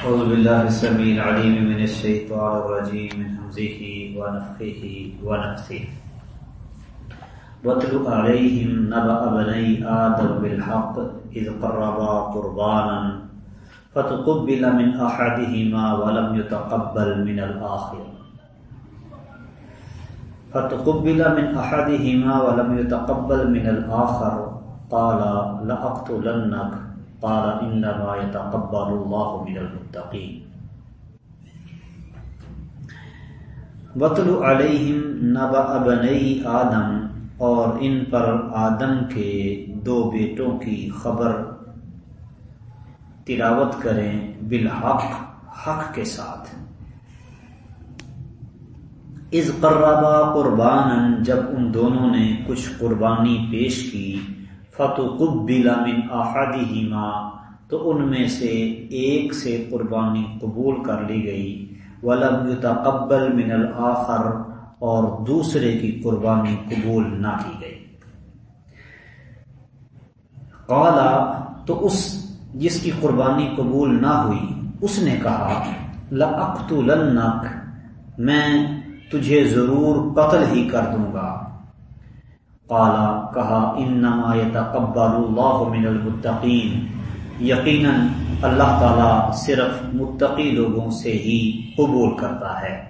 أعوذ بالله السميع العليم من الشيطان الرجيم، من همزه ونفخه ونفثه واتل عليهم نبأ بني آدم بالحق إذ قربا قربانا فتقبل من أحدهما ولم يتقبل من الآخر. فتقبل من أحدهما ولم يتقبل من الآخر. قال، لأقتلنك قال انما يتقبل الله من المتقين. وطل علیہم نبا بنی آدم، اور ان پر آدم کے دو بیٹوں کی خبر تلاوت کریں بالحق، حق کے ساتھ۔ از قربا قربان جب ان دونوں نے کچھ قربانی پیش کی فتقبل من احدہما تو ان میں سے ایک سے قربانی قبول کر لی گئی۔ ولم يتقبل من الاخر، اور دوسرے کی قربانی قبول نہ کی گئی۔ قالا تو اس جس کی قربانی قبول نہ ہوئی، اس نے کہا، لَأَقْتُلَنَّكَ، میں تجھے ضرور قتل ہی کر دوں گا۔ قالا کہا، انما يتقبل اللہ من المتقین۔ یقیناً اللہ تعالی صرف متقی لوگوں سے ہی قبول کرتا ہے۔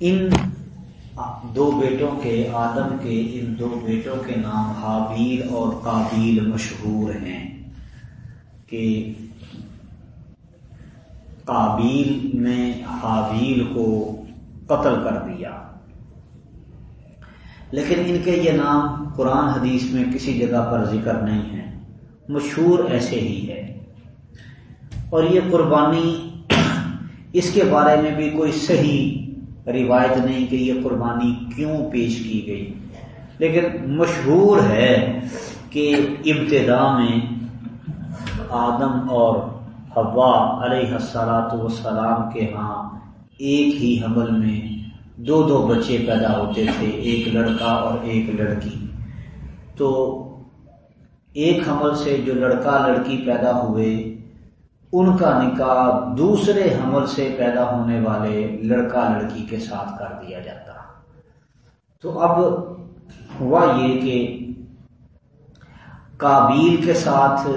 ان دو بیٹوں کے، آدم کے، ان دو بیٹوں کے نام حابیل اور قابیل مشہور ہیں۔ کہ قابیل نے حابیل کو قتل کر دیا۔ لیکن ان کے یہ نام قرآن حدیث میں کسی جگہ پر ذکر نہیں ہے مشہور ایسے ہی ہے۔ اور یہ قربانی اس کے بارے میں بھی کوئی صحیح روایت نہیں کہ یہ قربانی کیوں پیش کی گئی۔ لیکن مشہور ہے کہ ابتدا میں آدم اور حوا علیہ السلاۃ والسلام کے ہاں ایک ہی حمل میں دو دو بچے پیدا ہوتے تھے، ایک لڑکا اور ایک لڑکی۔ تو ایک حمل سے جو لڑکا لڑکی پیدا ہوئے، ان کا نکاح دوسرے حمل سے پیدا ہونے والے لڑکا لڑکی کے ساتھ کر دیا جاتا۔ تو اب ہوا یہ کہ کابیل کے ساتھ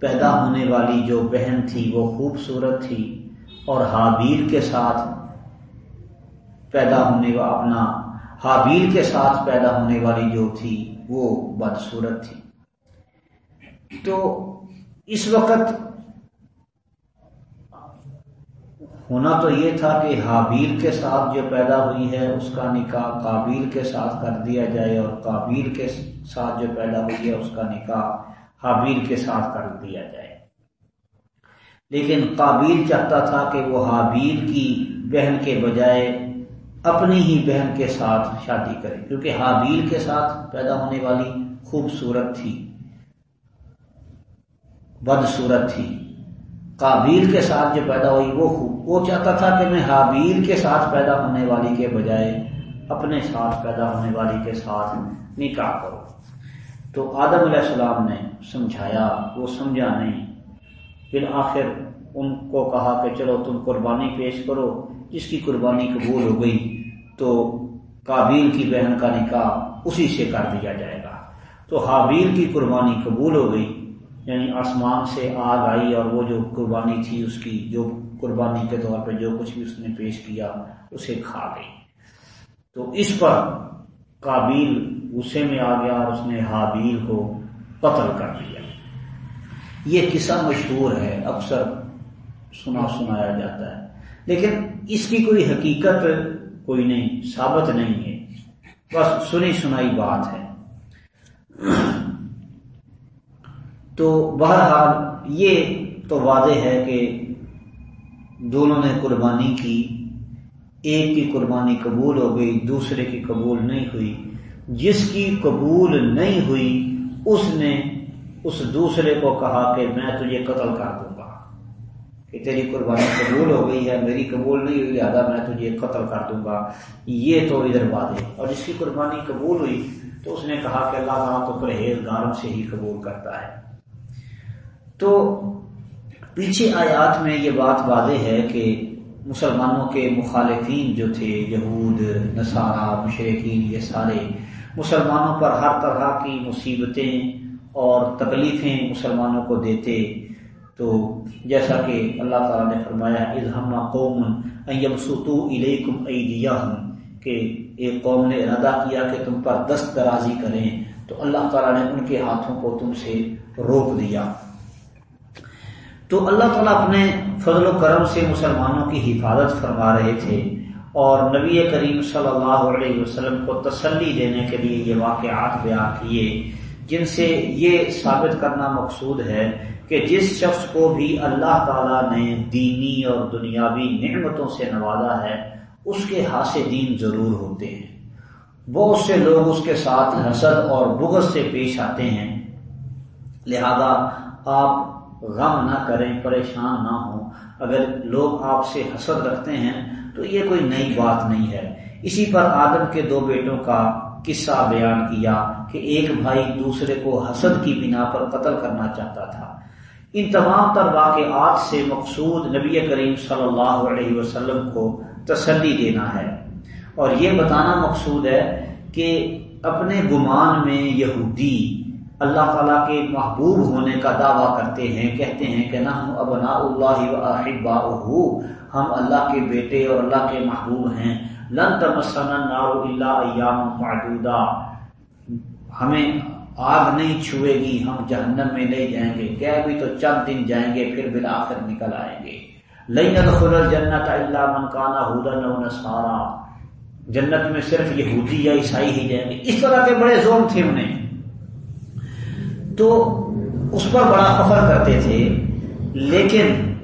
پیدا ہونے والی جو بہن تھی، وہ خوبصورت تھی، اور حابیل کے ساتھ پیدا ہونے والا اپنا حابیل کے ساتھ پیدا ہونے والی جو تھی، وہ بدسورت تھی۔ تو اس وقت ہونا تو یہ تھا کہ حابیل کے ساتھ جو پیدا ہوئی ہے، اس کا نکاح قابیل کے ساتھ کر دیا جائے اور قابیل کے ساتھ جو پیدا ہوئی ہے، اس کا نکاح حابیل کے ساتھ کر دیا جائے۔ لیکن قابیل چاہتا تھا کہ وہ حابیل کی بہن کے بجائے اپنی ہی بہن کے ساتھ شادی کرے کیونکہ حابیل کے ساتھ پیدا ہونے والی خوبصورت تھی، بدصورت تھی۔ قابیل کے ساتھ جو پیدا ہوئی، وہ خوب، وہ چاہتا تھا کہ میں حابیل کے ساتھ پیدا ہونے والی کے بجائے اپنے ساتھ پیدا ہونے والی کے ساتھ نکاح کرو تو آدم علیہ السلام نے سمجھایا، وہ سمجھا نہیں۔ پھر آخر ان کو کہا کہ چلو تم قربانی پیش کرو۔ جس کی قربانی قبول ہو گئی تو کابیل کی بہن کا نکاح اسی سے کر دیا جائے گا۔ تو حابیل کی قربانی قبول ہو گئی یعنی آسمان سے آگ آئی اور وہ جو قربانی تھی، اس کی جو قربانی کے طور پہ جو کچھ بھی اس نے پیش کیا، اسے کھا گئی۔ تو اس پر کابیل غصے میں آ گیا اور اس نے حابیل کو قتل کر دیا۔ یہ قصہ مشہور ہے، اکثر سنا سنایا جاتا ہے۔ لیکن اس کی کوئی حقیقت کوئی نہیں، ثابت نہیں ہے۔ بس سنی سنائی بات ہے۔ تو بہرحال یہ تو واضح ہے کہ دونوں نے قربانی کی۔ ایک کی قربانی قبول ہو گئی، دوسرے کی قبول نہیں ہوئی۔ جس کی قبول نہیں ہوئی، اس نے اس دوسرے کو کہا کہ میں تجھے قتل کر دوں۔ کہ تیری قربانی قبول ہو گئی ہے، میری قبول نہیں ہوئی لہٰذا میں تجھے قتل کر دوں گا۔ یہ تو ادھر بات ہے۔ اور جس کی قربانی قبول ہوئی، تو اس نے کہا کہ اللہ تعالیٰ تو پرہیزگاروں سے ہی قبول کرتا ہے۔ تو پیچھے آیات میں یہ بات واضح ہے کہ مسلمانوں کے مخالفین جو تھے، یہود، نصارہ مشرقین یہ سارے مسلمانوں پر ہر طرح کی مصیبتیں اور تکلیفیں مسلمانوں کو دیتے، تو جیسا کہ اللہ تعالیٰ نے فرمایا اظہم قوم ستو علیکم ایدیا ہوں کہ ایک قوم نے ارادہ کیا کہ تم پر دست درازی کریں، تو اللہ تعالیٰ نے ان کے ہاتھوں کو تم سے روک دیا۔ تو اللہ تعالیٰ اپنے فضل و کرم سے مسلمانوں کی حفاظت فرما رہے تھے اور نبی کریم صلی اللہ علیہ وسلم کو تسلی دینے کے لیے یہ واقعات بیان کیے۔ جن سے یہ ثابت کرنا مقصود ہے کہ جس شخص کو بھی اللہ تعالیٰ نے دینی اور دنیاوی نعمتوں سے نوازا ہے، اس کے حاصل دین ضرور ہوتے ہیں۔ بہت سے لوگ اس کے ساتھ حسد اور بغض سے پیش آتے ہیں۔ لہذا آپ غم نہ کریں، پریشان نہ ہوں۔ اگر لوگ آپ سے حسد رکھتے ہیں تو یہ کوئی نئی بات نہیں ہے۔ اسی پر آدم کے دو بیٹوں کا قصہ بیان کیا کہ ایک بھائی دوسرے کو حسد کی بنا پر قتل کرنا چاہتا تھا۔ ان تمام تر واقعات سے مقصود نبی کریم صلی اللہ علیہ وسلم کو تسلی دینا ہے۔ اور یہ بتانا مقصود ہے کہ اپنے گمان میں یہودی اللہ تعالیٰ کے محبوب ہونے کا دعویٰ کرتے ہیں، کہتے ہیں کہ نہ ابنا اللہ و ہم اللہ کے بیٹے اور اللہ کے محبوب ہیں۔ لن تمسنا نار اللہ ایام معدودہ ہمیں آگ نہیں چھوئے گی، ہم جہنم میں نہیں جائیں گے۔ کیا بھی تو چند دن جائیں گے، پھر بالآخر نکل آئیں گے۔ لئی خل جنت اللہ منکانہ ہدن نسارا جنت میں صرف یہودی یا عیسائی ہی جائیں گے۔ اس طرح کے بڑے زوم تھے انہیں۔ تو اس پر بڑا فخر کرتے تھے، لیکن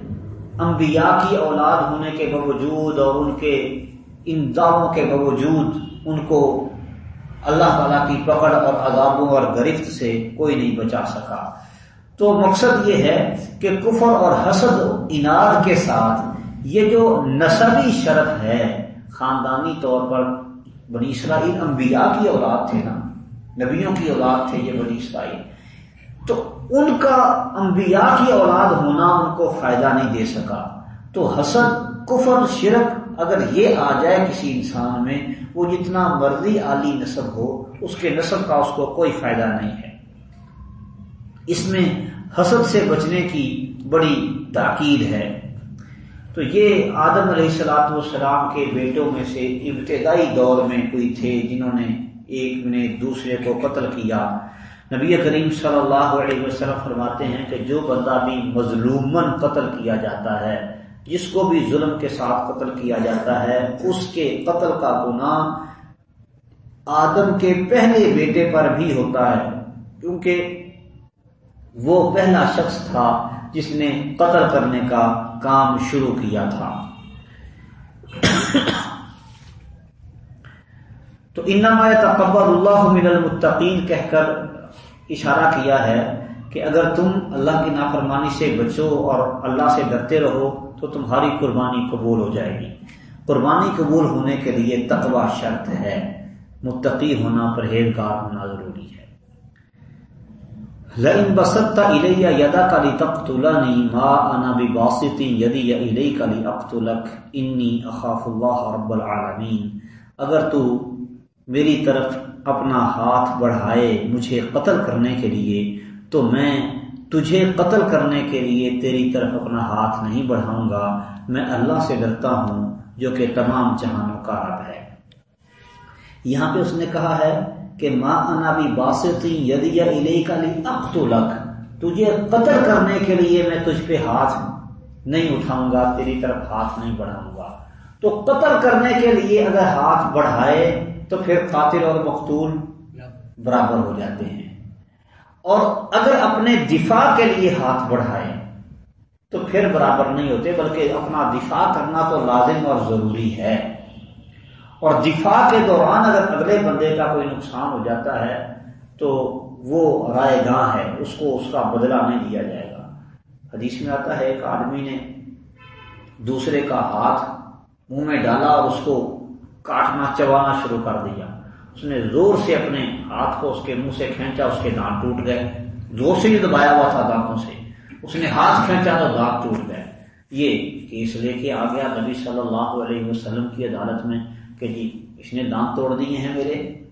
انبیاء کی اولاد ہونے کے باوجود اور ان کے ان دعووں کے باوجود ان کو اللہ تعالیٰ کی پکڑ اور عذابوں اور گرفت سے کوئی نہیں بچا سکا۔ تو مقصد یہ ہے کہ کفر اور حسد اناد کے ساتھ یہ جو نصبی شرط ہے، خاندانی طور پر بنی اسرائیل انبیاء کی اولاد تھے نا، نبیوں کی اولاد تھے یہ بنی اسرائیل۔ تو ان کا انبیاء کی اولاد ہونا ان کو فائدہ نہیں دے سکا۔ تو حسد، کفر، شرک اگر یہ آ جائے کسی انسان میں، وہ جتنا مرضی عالی نصب ہو، اس کے نصب کا اس کو کوئی فائدہ نہیں ہے۔ اس میں حسد سے بچنے کی بڑی تاکید ہے۔ تو یہ آدم علیہ السلاط والسلام کے بیٹوں میں سے ابتدائی دور میں کوئی تھے جنہوں نے ایک نے دوسرے کو قتل کیا۔ نبی کریم صلی اللہ علیہ وسلم فرماتے ہیں کہ جو بندہ بھی مظلومن قتل کیا جاتا ہے جس کو بھی ظلم کے ساتھ قتل کیا جاتا ہے، اس کے قتل کا گناہ آدم کے پہلے بیٹے پر بھی ہوتا ہے۔ کیونکہ وہ پہلا شخص تھا جس نے قتل کرنے کا کام شروع کیا تھا۔ تو انما تقبر اللہ من المتقین کہہ کر اشارہ کیا ہے کہ اگر تم اللہ کی نافرمانی سے بچو اور اللہ سے ڈرتے رہو تو تمہاری قربانی قبول ہو جائے گی۔ قربانی قبول ہونے کے لیے تقوا شرط ہے۔ متقی ہونا پرہیزگار ہونا ضروری ہے۔ لئن بسطتا الیہ یدا کا لی تقتلنی ما انا بباسطی یدی الیک لی اقتلک انی اخاف اللہ رب العالمین۔ اگر تو میری طرف اپنا ہاتھ بڑھائے مجھے قتل کرنے کے لیے، تو میں تجھے قتل کرنے کے لیے تیری طرف اپنا ہاتھ نہیں بڑھاؤں گا، میں اللہ سے ڈرتا ہوں، جو کہ تمام جہانوں کا رب ہے۔ یہاں پہ اس نے کہا ہے کہ ماں انا بھی باسطی یدی علی کا لک تجھے قتل کرنے کے لیے میں تجھ پہ ہاتھ نہیں اٹھاؤں گا، تیری طرف ہاتھ نہیں بڑھاؤں گا۔ تو قتل کرنے کے لیے اگر ہاتھ بڑھائے تو پھر قاتل اور مقتول برابر ہو جاتے ہیں۔ اور اگر اپنے دفاع کے لیے ہاتھ بڑھائے تو پھر برابر نہیں ہوتے، بلکہ اپنا دفاع کرنا تو لازم اور ضروری ہے۔ اور دفاع کے دوران اگر اگلے بندے کا کوئی نقصان ہو جاتا ہے تو وہ رائے گاہ ہے، اس کو اس کا بدلہ نہیں دیا جائے گا۔ حدیث میں آتا ہے، ایک آدمی نے دوسرے کا ہاتھ منہ میں ڈالا اور اس کو کاٹنا، چبانا شروع کر دیا۔ اس نے زور سے اپنے ہاتھ کو اس کے منہ سے کھینچا، اس کے دانت ٹوٹ گئے۔ زور سے ہی دبایا ہوا تھا دانتوں سے۔ اس نے ہاتھ کھینچا تو دانت ٹوٹ گئے۔ یہ کیس لے کے آ گیا نبی صلی اللہ علیہ وسلم کی عدالت میں کہ جی اس نے دانت توڑ دیے ہیں میرے۔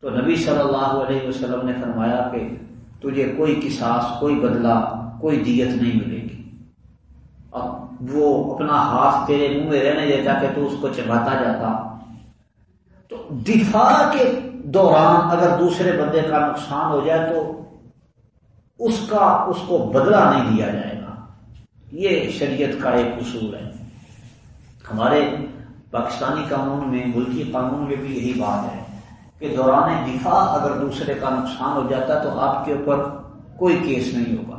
تو نبی صلی اللہ علیہ وسلم نے فرمایا کہ تجھے کوئی کساس کوئی بدلہ، کوئی دیت نہیں ملے گی۔ اب وہ اپنا ہاتھ تیرے منہ میں رہنے دیتا کہ تو اس کو چباتا جاتا۔ دفاع کے دوران اگر دوسرے بندے کا نقصان ہو جائے تو اس کا اس کو بدلہ نہیں دیا جائے گا۔ یہ شریعت کا ایک اصول ہے۔ ہمارے پاکستانی قانون میں، ملکی قانون میں بھی یہی بات ہے کہ دوران دفاع اگر دوسرے کا نقصان ہو جاتا تو آپ کے اوپر کوئی کیس نہیں ہوگا۔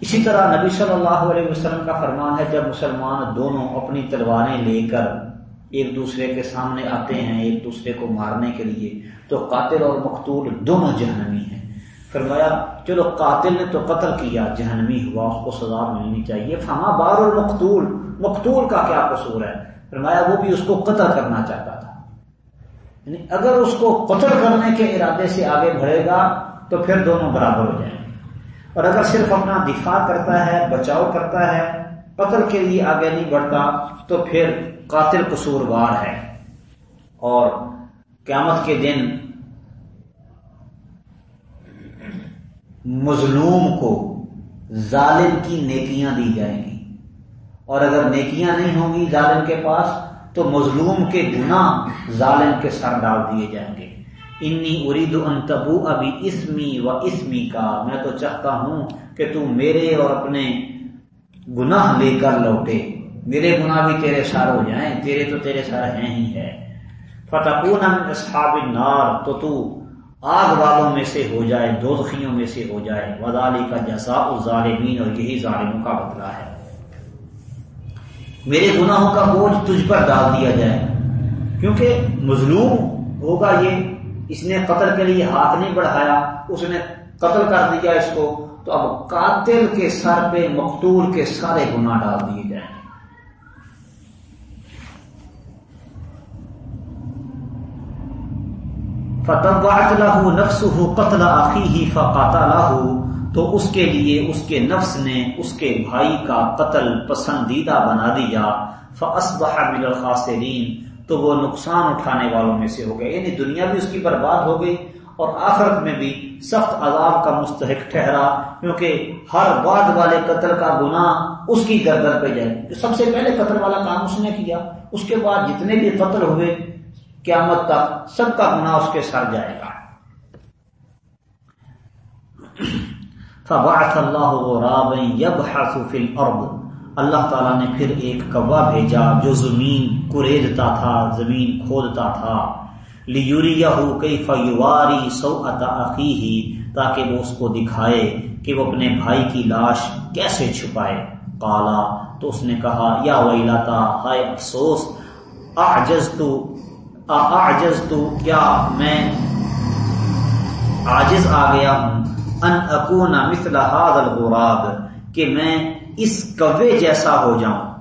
اسی طرح نبی صلی اللہ علیہ وسلم کا فرمان ہے، جب مسلمان دونوں اپنی تلواریں لے کر ایک دوسرے کے سامنے آتے ہیں، ایک دوسرے کو مارنے کے لیے۔ تو قاتل اور مقتول دونوں جہنمی ہیں۔ فرمایا، چلو قاتل نے تو قتل کیا، جہنمی ہوا، اس کو سزا ملنی چاہیے۔ فما بار المقتول، مقتول کا کیا قصور ہے؟ فرمایا، وہ بھی اس کو قتل کرنا چاہتا تھا۔ یعنی اگر اس کو قتل کرنے کے ارادے سے آگے بڑھے گا، تو پھر دونوں برابر ہو جائیں گے۔ اور اگر صرف اپنا دفاع کرتا ہے، بچاؤ کرتا ہے، قتل کے لیے آگے نہیں بڑھتا، تو پھر قاتل قصوروار ہے اور قیامت کے دن مظلوم کو ظالم کی نیکیاں دی جائیں گی۔ اور اگر نیکیاں نہیں ہوں گی ظالم کے پاس، تو مظلوم کے گناہ ظالم کے سر ڈال دیے جائیں گے۔ انی ارید انتبو ابھی اسمی و اسمی کا میں تو چاہتا ہوں کہ تو میرے اور اپنے گناہ لے کر لوٹے۔ میرے گناہ بھی تیرے سر ہو جائیں، تیرے تو تیرے سر ہیں ہی ہے فتح اصحاب النار، تو تو آگ والوں میں سے ہو جائے، دوزخیوں میں سے ہو جائے۔ ودالی کا جسا ظالمین اور یہی ظالموں کا بدلہ ہے۔ میرے گناہوں کا بوجھ تجھ پر ڈال دیا جائے۔ کیونکہ مظلوم ہوگا یہ، اس نے قتل کے لیے ہاتھ نہیں بڑھایا، اس نے قتل کر دیا اس کو، تو اب قاتل کے سر پہ مقتول کے سارے گناہ ڈال دیے جائیں۔ فتح نفس ہو قتل آخی ہی تو اس کے لیے اس کے نفس نے اس کے بھائی کا قتل پسندیدہ بنا دیا۔ من الخاسرین تو وہ نقصان اٹھانے والوں میں سے ہو گئے۔ یعنی دنیا بھی اس کی برباد ہو گئی اور آخرت میں بھی سخت عذاب کا مستحق ٹھہرا، کیونکہ ہر بعد والے قتل کا گناہ اس کی گردر پہ جائے۔ سب سے پہلے قتل والا کام اس نے کیا، اس کے بعد جتنے بھی قتل ہوئے قیامت تک سب کا گناہ اس کے سر جائے گا۔ فبعث اللہ غرابا یبحث فی الارض۔ اللہ تعالیٰ نے پھر ایک کوا بھیجا جو زمین کریدتا تھا، زمین کھودتا تھا۔ لیوریہو کیف یواری سوءت اخیہی تاکہ وہ اس کو دکھائے کہ وہ اپنے بھائی کی لاش کیسے چھپائے۔ قالا، تو اس نے کہا، یا ویلاتا ہائے افسوس اعجزتو اعجزتو کیا میں عاجز آ گیا ہوں؟ ان اکون مثل هذا الغراب، کہ میں اس کوے جیسا ہو جاؤں۔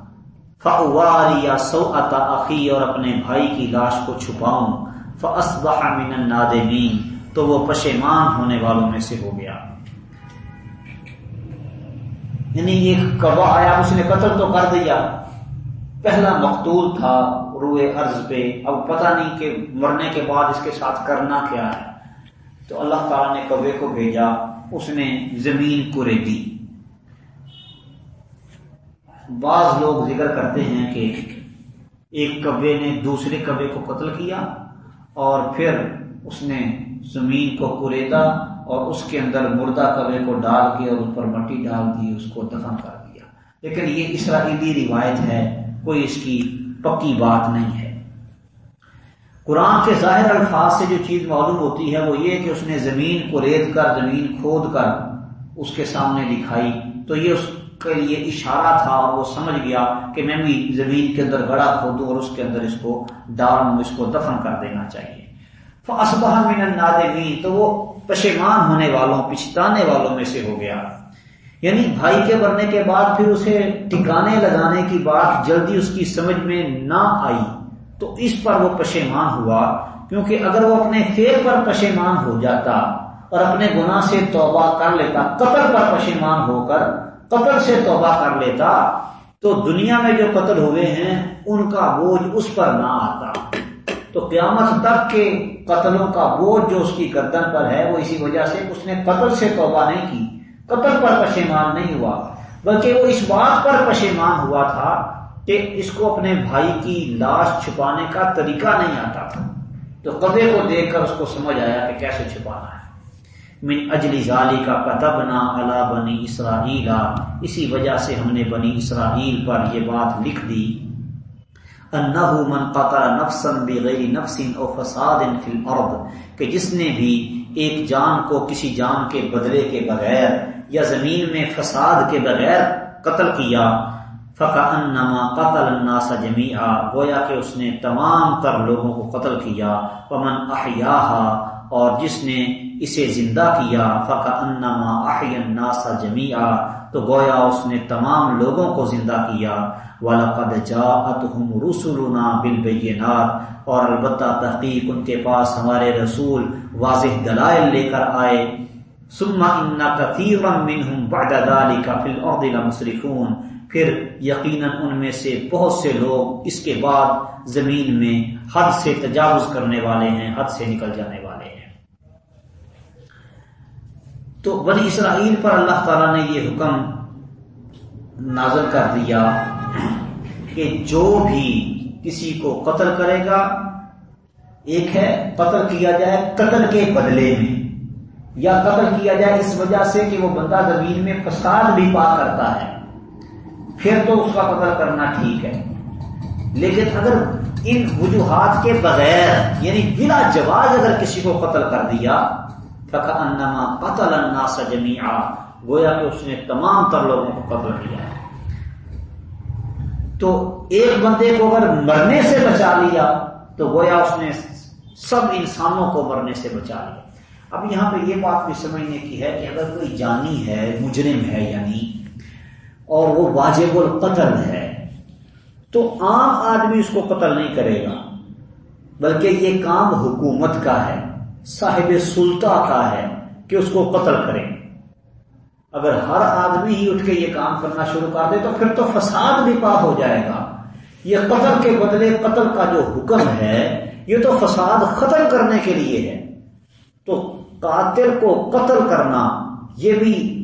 فواری یا سو اخی اور اپنے بھائی کی لاش کو چھپاؤں۔ فاصبح من النادمین تو وہ پشیمان ہونے والوں میں سے ہو گیا۔ یعنی ایک کوا آیا، اس نے قتل تو کر دیا۔ پہلا مقتول تھا۔ روئے عرض پہ۔ اب پتہ نہیں کہ مرنے کے بعد اس کے ساتھ کرنا کیا ہے۔ تو اللہ تعالیٰ نے کوے کو بھیجا، اس نے زمین کو ریتی بعض لوگ ذکر کرتے ہیں کہ ایک کبے نے دوسرے کبے کو قتل کیا اور پھر اس نے زمین کو کوریدا اور اس کے اندر مردہ کبے کو ڈال کے اور اس پر مٹی ڈال دی، اس کو دفن کر دیا۔ لیکن یہ اسرائیلی روایت ہے، کوئی اس کی پکی بات نہیں ہے۔ قرآن کے ظاہر الفاظ سے جو چیز معلوم ہوتی ہے وہ یہ کہ اس نے زمین کو ریت کر، زمین کھود کر اس کے سامنے دکھائی تو یہ اس کے لیے اشارہ تھا اور وہ سمجھ گیا کہ میں بھی زمین کے اندر گڑا کھودوں اور اس کے اندر اس کو ڈالوں اس کو دفن کر دینا چاہیے۔ من النادمین تو وہ پشیمان ہونے والوں، پچھتانے والوں میں سے ہو گیا۔ یعنی بھائی کے مرنے کے بعد پھر اسے ٹکانے لگانے کی بات جلدی اس کی سمجھ میں نہ آئی۔ تو اس پر وہ پشیمان ہوا، کیونکہ اگر وہ اپنے فیر پر پشیمان ہو جاتا اور اپنے گناہ سے توبہ کر لیتا، قتل پر پشیمان ہو کر قتل سے توبہ کر لیتا، تو دنیا میں جو قتل ہوئے ہیں، ان کا بوجھ اس پر نہ آتا۔ تو قیامت تک کے قتلوں کا بوجھ جو اس کی گردن پر ہے، وہ اسی وجہ سے اس نے قتل سے توبہ نہیں کی۔ قتل پر پشیمان نہیں ہوا۔ بلکہ وہ اس بات پر پشیمان ہوا تھا کہ اس کو اپنے بھائی کی لاش چھپانے کا طریقہ نہیں آتا تھا۔ تو قبے کو دیکھ کر اس کو سمجھ آیا کہ کیسے چھپانا ہے۔ من اجلی ظالی کا کتب نہ بنی اسرائیل۔ اسی وجہ سے ہم نے بنی اسرائیل پر یہ بات لکھ دی۔ انہو من قطر نفسا بغیر نفس او فساد فی الارض، کہ جس نے بھی ایک جان کو کسی جان کے بدلے کے بغیر یا زمین میں فساد کے بغیر قتل کیا۔ فقا انما قتل الناس جميعا گویا کہ اس نے تمام تر لوگوں کو قتل کیا۔ ومن احیاها اور جس نے اسے زندہ کیا۔ فقا انما احی الناس جميعا تو گویا اس نے تمام لوگوں کو زندہ کیا۔ وَلَقَدْ جَاءَتْهُمْ رُسُلُنَا بِالْبَيِّنَاتِ اور البتہ تحقیق ان کے پاس ہمارے رسول واضح دلائل لے کر آئے۔ ثم ان كثيرا منهم بعد ذلك في الارض لمسرفون. پھر یقیناً ان میں سے بہت سے لوگ اس کے بعد زمین میں حد سے تجاوز کرنے والے ہیں، حد سے نکل جانے والے ہیں۔ تو بنی اسرائیل پر اللہ تعالیٰ نے یہ حکم نازل کر دیا کہ جو بھی کسی کو قتل کرے گا، ایک ہے قتل کیا جائے قتل کے بدلے میں۔ یا قتل کیا جائے اس وجہ سے کہ وہ بندہ زمین میں فساد بھی پا کرتا ہے۔ پھر تو اس کا قتل کرنا ٹھیک ہے۔ لیکن اگر ان وجوہات کے بغیر یعنی بلا جواز اگر کسی کو قتل کر دیا انما قتل الناس جميعا گویا کہ اس نے تمام تر لوگوں کو قتل کیا ہے۔ تو ایک بندے کو اگر مرنے سے بچا لیا، تو گویا اس نے سب انسانوں کو مرنے سے بچا لیا۔ اب یہاں پہ یہ بات بھی سمجھنے کی ہے کہ اگر کوئی جانی ہے، مجرم ہے یعنی اور وہ واجب القتل ہے، تو عام آدمی اس کو قتل نہیں کرے گا، بلکہ یہ کام حکومت کا ہے، صاحب سلطہ کا ہے کہ اس کو قتل کریں اگر ہر آدمی ہی اٹھ کے یہ کام کرنا شروع کر دے تو پھر تو فساد بھی پا ہو جائے گا۔ یہ قتل کے بدلے قتل کا جو حکم ہے، یہ تو فساد ختم کرنے کے لیے ہے۔ تو قاتل کو قتل کرنا یہ بھی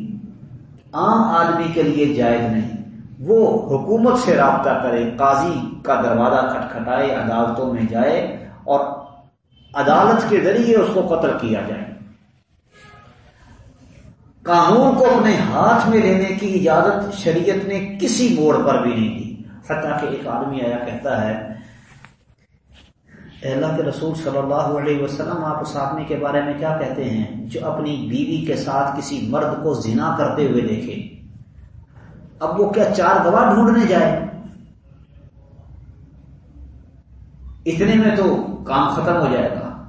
عام آدمی کے لیے جائز نہیں۔ وہ حکومت سے رابطہ کرے، قاضی کا دروازہ کھٹکھٹائے، عدالتوں میں جائے اور عدالت کے ذریعے اس کو قتل کیا جائے۔ قانون کو اپنے ہاتھ میں لینے کی اجازت شریعت نے کسی موڑ پر بھی نہیں دی۔ حتیٰ کہ ایک آدمی آیا کہتا ہے اللہ کے رسول صلی اللہ علیہ وسلم، آپ اس آدمی کے بارے میں کیا کہتے ہیں جو اپنی بیوی کے ساتھ کسی مرد کو زنا کرتے ہوئے دیکھے؟ اب وہ کیا چار گواہ ڈھونڈنے جائے؟ اتنے میں تو کام ختم ہو جائے گا۔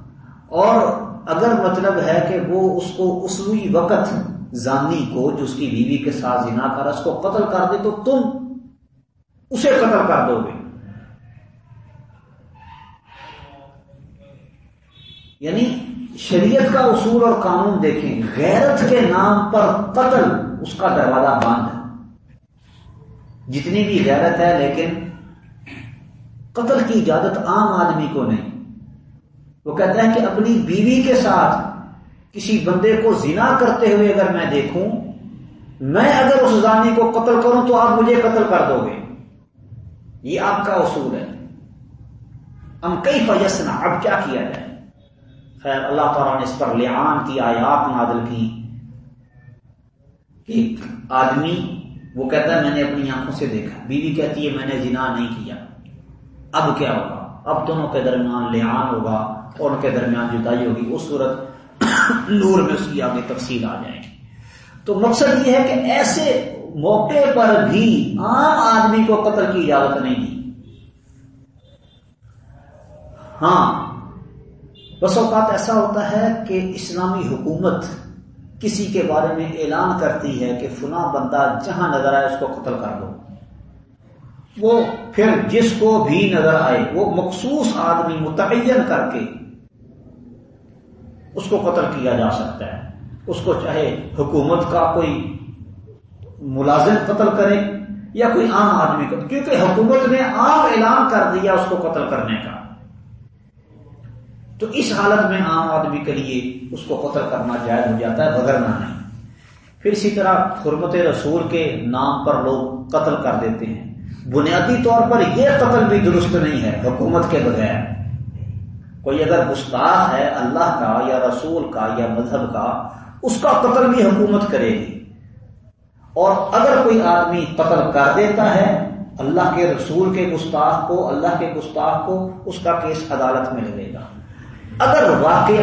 اور اگر مطلب ہے کہ وہ اس کو اسی وقت زانی کو، جو اس کی بیوی کے ساتھ زنا کر، اس کو قتل کر دے، تو تم اسے قتل کر دو گے۔ یعنی شریعت کا اصول اور قانون دیکھیں، غیرت کے نام پر قتل اس کا دروازہ بند ہے۔ جتنی بھی غیرت ہے، لیکن قتل کی اجازت عام آدمی کو نہیں۔ وہ کہتا ہے کہ اپنی بیوی کے ساتھ کسی بندے کو زنا کرتے ہوئے اگر میں دیکھوں، میں اگر اس زانی کو قتل کروں تو آپ مجھے قتل کر دو گے۔ یہ آپ کا اصول ہے۔ ہم کئی فیسنا اب کیا کیا جائے؟ خیر اللہ تعالیٰ نے اس پر لعان کی، آیات نادل کی ایک آدمی، وہ کہتا ہے، میں نے اپنی آنکھوں سے دیکھا۔ بیوی کہتی ہے، میں نے زنا نہیں کیا۔ اب کیا ہوگا؟ اب دونوں کے درمیان لعان ہوگا اور ان کے درمیان جدائی ہوگی، اس صورت نور میں اس کی آگے تفصیل آ جائے گی۔ تو مقصد یہ ہے کہ ایسے موقع پر بھی عام آدمی کو قتل کی اجازت نہیں دی۔ ہاں بس اوقات ایسا ہوتا ہے کہ اسلامی حکومت کسی کے بارے میں اعلان کرتی ہے کہ فلاں بندہ جہاں نظر آئے اس کو قتل کر دو۔ وہ پھر جس کو بھی نظر آئے، وہ مخصوص آدمی متعین کر کے اس کو قتل کیا جا سکتا ہے۔ اس کو چاہے حکومت کا کوئی ملازم قتل کرے یا کوئی عام آدمی قتل، کیونکہ حکومت نے عام اعلان کر دیا اس کو قتل کرنے کا۔ تو اس حالت میں عام آدمی کے لیے اس کو قتل کرنا جائز ہو جاتا ہے بغرنا نہیں۔ پھر اسی طرح حرمت رسول کے نام پر لوگ قتل کر دیتے ہیں۔ بنیادی طور پر یہ قتل بھی درست نہیں ہے، حکومت کے بغیر۔ کوئی اگر گستاخ ہے اللہ کا یا رسول کا یا مذہب کا، اس کا قتل بھی حکومت کرے گی۔ اور اگر کوئی آدمی قتل کر دیتا ہے، اللہ کے رسول کے گستاخ کو، اللہ کے گستاخ کو، اس کا کیس عدالت میں لگے گا۔ اگر واقع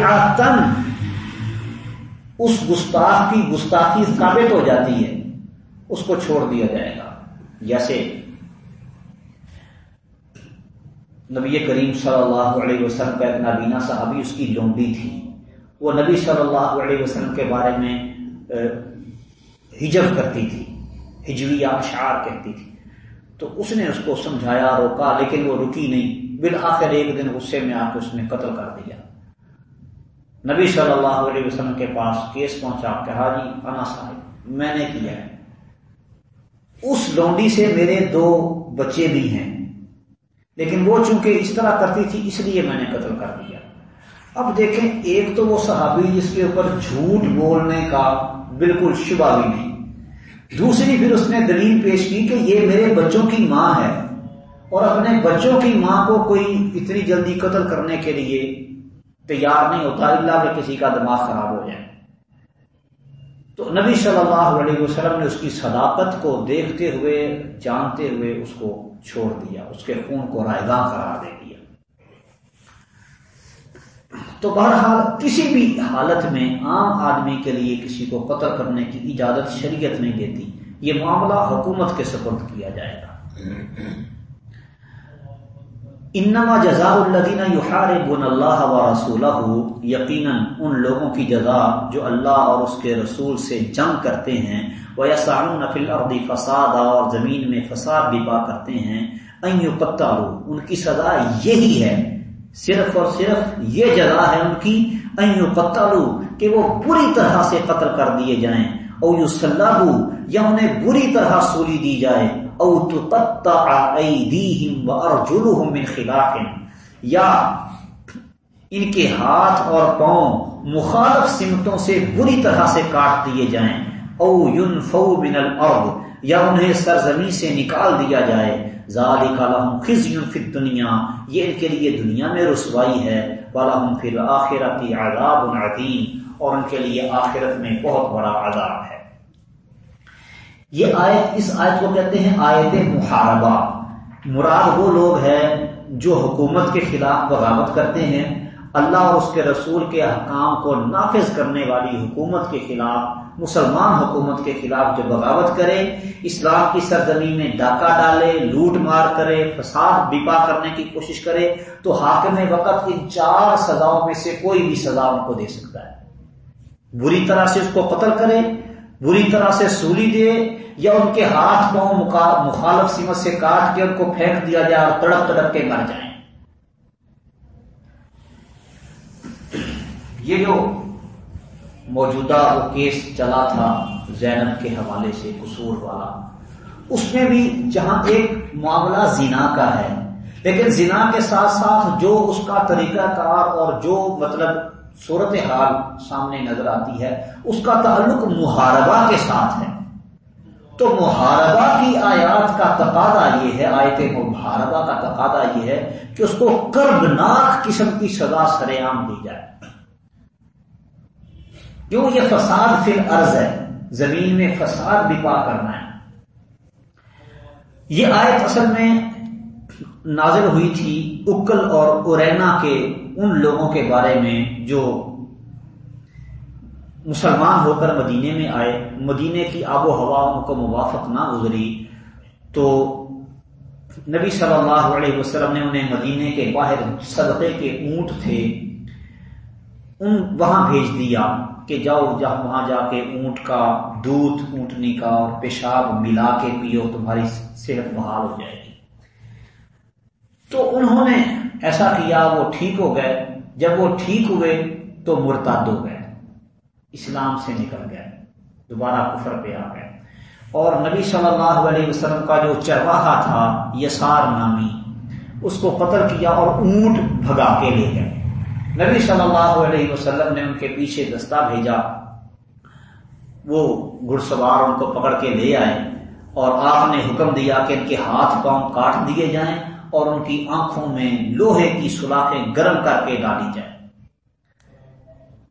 اس گستاخ کی گستاخی ثابت ہو جاتی ہے، اس کو چھوڑ دیا جائے گا۔ جیسے نبی کریم صلی اللہ علیہ وسلم کا ایک نابینا صحابی، اس کی لونڈی تھی۔ وہ نبی صلی اللہ علیہ وسلم کے بارے میں ہجب کرتی تھی ہجوی اشعار کہتی تھی۔ تو اس نے اس کو سمجھایا، روکا، لیکن وہ رکی نہیں۔ بالآخر ایک دن غصے میں آ کے اس نے قتل کر دیا۔ نبی صلی اللہ علیہ وسلم کے پاس کیس پہنچا، کہا جی انا صاحب، میں نے کیا ہے۔ اس لونڈی سے میرے دو بچے بھی ہیں۔ لیکن وہ چونکہ اس طرح کرتی تھی، اس لیے میں نے قتل کر دیا۔ اب دیکھیں، ایک تو وہ صحابی جس کے اوپر جھوٹ بولنے کا بالکل شبہ بھی نہیں۔ دوسری پھر اس نے دلیل پیش کی کہ یہ میرے بچوں کی ماں ہے اور اپنے بچوں کی ماں کو کوئی اتنی جلدی قتل کرنے کے لیے تیار نہیں ہوتا اللہ کہ کسی کا دماغ خراب ہو جائے۔ تو نبی صلی اللہ علیہ وسلم نے اس کی صداقت کو دیکھتے ہوئے، جانتے ہوئے اس کو چھوڑ دیا، اس کے خون کو رائے قرار دے دیا۔ تو بہرحال کسی بھی حالت میں عام آدمی کے لیے کسی کو قتل کرنے کی اجازت شریعت نہیں دیتی، یہ معاملہ حکومت کے سپرد کیا جائے گا۔ انما جزاء الذین یحاربون اللہ و رسولہ، یقیناً ان لوگوں کی جزا جو اللہ اور اس کے رسول سے جنگ کرتے ہیں وہ یسعون الارض فساد اور زمین میں فساد بھی کرتے ہیں، ان یقتلوا، ان کی سزا یہی ہے۔ صرف اور صرف یہ جزا ہے ان کی، ان یقتلوا، کہ وہ بری طرح سے قتل کر دیے جائیں، او یصلبوا یا انہیں بری طرح سولی دی جائے۔ او تقطع ایدیہم وارجلہم من خلاف. یا ان کے ہاتھ اور پاؤں مخالف سمتوں سے بری طرح سے کاٹ دیے جائیں. او ينفو من الارض یا انہیں سرزمین سے نکال دیا جائے. ذالک لهم خزي فی الدنیا، یہ ان کے لیے دنیا میں رسوائی ہے. ولهم فی الاخرۃ عذاب عظیم، اور ان کے لیے آخرت میں بہت بڑا عذاب. ہے یہ آیت اس آیت کو کہتے ہیں آیت محاربہ۔ مراد وہ لوگ ہیں جو حکومت کے خلاف بغاوت کرتے ہیں۔ اللہ اور اس کے رسول کے حکام کو نافذ کرنے والی حکومت کے خلاف، مسلمان حکومت کے خلاف جو بغاوت کرے، اسلام کی سرزمین میں ڈاکہ ڈالے، لوٹ مار کرے، فساد، بپا کرنے کی کوشش کرے، تو حاکم وقت ان چار سزاؤں میں سے کوئی بھی سزا ان کو دے سکتا ہے۔ بری طرح سے اس کو قتل کرے بری طرح سے سولی دے یا ان کے ہاتھ پاؤں مخالف سمت سے کاٹ کے ان کو پھینک دیا جائے اور تڑپ تڑپ کے مر جائیں۔ یہ جو موجودہ وہ کیس چلا تھا زینب کے حوالے سے قصور والا، اس میں بھی جہاں ایک معاملہ زنا کا ہے، لیکن زنا کے ساتھ ساتھ جو اس کا طریقہ کار اور جو مطلب صورت حال سامنے نظر آتی ہے، اس کا تعلق محاربہ کے ساتھ ہے۔ تو محاربہ کی آیات کا تقاضا یہ ہے، آیت محاربہ کا تقاضا یہ ہے کہ اس کو کربناک قسم کی سزا سر عام دی جائے۔ کیوں یہ فساد پھر عرض ہے؟ زمین میں فساد بھی پا کرنا ہے۔ یہ آیت اصل میں نازل ہوئی تھی اکل اور ارینا کے ان لوگوں کے بارے میں جو مسلمان ہو کر مدینے میں آئے، مدینے کی آب و ہوا ان کو موافق نہ گزری، تو نبی صلی اللہ علیہ وسلم نے انہیں مدینے کے باہر صدقے کے اونٹ تھے، ان وہاں بھیج دیا کہ جاؤ، جا، وہاں جا کے اونٹ کا دودھ اونٹنی کا اور پیشاب ملا کے پیو، تمہاری صحت بحال ہو جائے۔ گی تو انہوں نے ایسا کیا، وہ ٹھیک ہو گئے۔ جب وہ ٹھیک ہوئے تو مرتاد ہو گئے۔ اسلام سے نکل گئے۔ دوبارہ کفر پہ آ گئے۔ اور نبی صلی اللہ علیہ وسلم کا جو چرواہا تھا، یسار نامی، اس کو قتل کیا اور اونٹ بھگا کے لے گئے۔ نبی صلی اللہ علیہ وسلم نے ان کے پیچھے دستہ بھیجا۔ وہ گھڑ سوار ان کو پکڑ کے لے آئے اور آپ نے حکم دیا کہ ان کے ہاتھ پاؤں کاٹ دیے جائیں۔ اور ان کی آنکھوں میں لوہے کی سلاخیں گرم کر کے ڈالی جائیں۔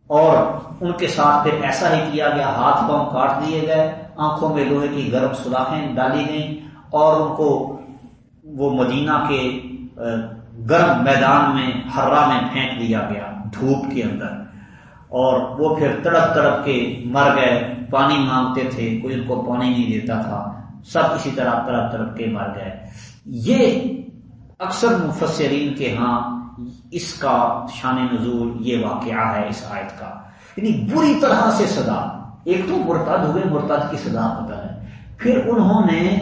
اور ان کے ساتھ پھر ایسا ہی کیا گیا، ہاتھ پاؤں کاٹ دیے گئے، آنکھوں میں لوہے کی گرم سلاخیں ڈالی گئیں اور ان کو وہ مدینہ کے گرم میدان میں ہررا میں پھینک دیا گیا، دھوپ کے اندر۔ اور وہ پھر تڑپ تڑپ کے مر گئے، پانی مانگتے تھے، کوئی ان کو پانی نہیں دیتا تھا، سب اسی طرح تڑپ تڑپ کے مر گئے۔ یہ اکثر مفسرین کے ہاں اس کا شان نزول یہ واقعہ ہے اس آیت کا۔ یعنی بری طرح سے سزا ایک تو مرتد ہوئے، مرتد کی سزا ہوتا ہے۔ پھر انہوں نے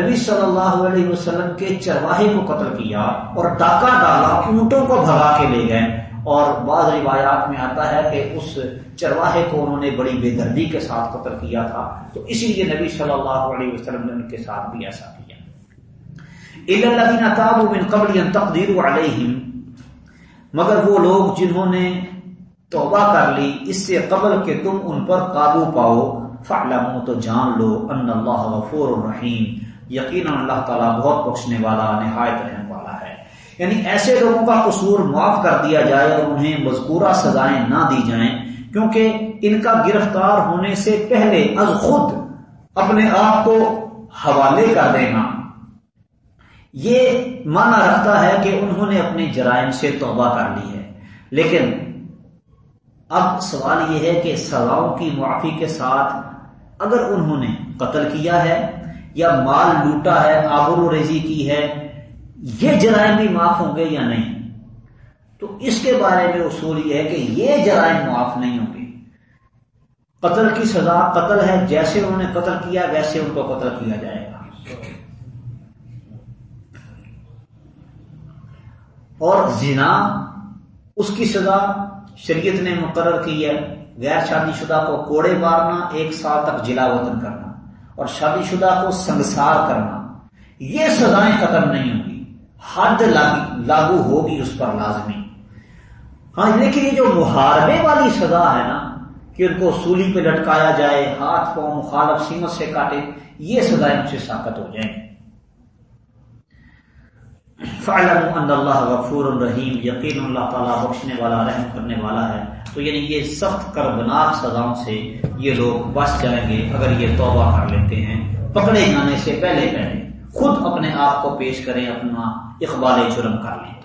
نبی صلی اللہ علیہ وسلم کے چرواہے کو قتل کیا اور ڈاکہ ڈالا، اونٹوں کو بھگا کے لے گئے۔ اور بعض روایات میں آتا ہے کہ اس چرواہے کو انہوں نے بڑی بے دردی کے ساتھ قتل کیا تھا۔ تو اسی لیے نبی صلی اللہ علیہ وسلم نے ان کے ساتھ بھی ایسا کیا۔ قبل تقدیر علیہم مگر وہ لوگ جنہوں نے توبہ کر لی، اس سے قبل کہ تم ان پر قابو پاؤ فعلمو تو جان لو ان اللہ غفور الرحیم یقینا اللہ تعالیٰ بہت بخشنے والا، نہایت رحم والا ہے۔ یعنی ایسے لوگوں کا قصور معاف کر دیا جائے اور انہیں مذکورہ سزائیں نہ دی جائیں، کیونکہ ان کا گرفتار ہونے سے پہلے از خود اپنے آپ کو حوالے کر دینا۔ یہ مانا رکھتا ہے کہ انہوں نے اپنے جرائم سے توبہ کر لی ہے۔ لیکن اب سوال یہ ہے کہ سزاؤں کی معافی کے ساتھ اگر انہوں نے قتل کیا ہے یا مال لوٹا ہے آبر و ریزی کی ہے، یہ جرائم بھی معاف ہوں گے یا نہیں؟ تو اس کے بارے میں اصول یہ ہے کہ یہ جرائم معاف نہیں ہوں گے۔ قتل کی سزا قتل ہے، جیسے انہوں نے قتل کیا، ویسے ان کو قتل کیا جائے گا اور زنا اس کی سزا شریعت نے مقرر کی ہے۔ غیر شادی شدہ کو کوڑے مارنا، ایک سال تک جلا وطن کرنا اور شادی شدہ کو سنسار کرنا۔ یہ سزائیں ختم نہیں ہوں گی۔ حد لاگو ہوگی اس پر لازمی۔ ہاں لیکن یہ جو محاربے والی سزا ہے نا، کہ ان کو سولی پہ لٹکایا جائے، ہاتھ پاؤں مخالف سیمت سے کاٹے، یہ سزائیں ان سے ساکت ہو جائیں فعلم ان اللہ غفور الرحیم یقین اللہ تعالیٰ بخشنے والا، رحم کرنے والا ہے۔ تو یعنی یہ سخت کربناک سزاؤں سے یہ لوگ بچ جائیں گے اگر یہ توبہ کر لیتے ہیں۔ پکڑے جانے سے پہلے پہلے خود اپنے آپ کو پیش کریں، اپنا اقبال جرم کر لیں۔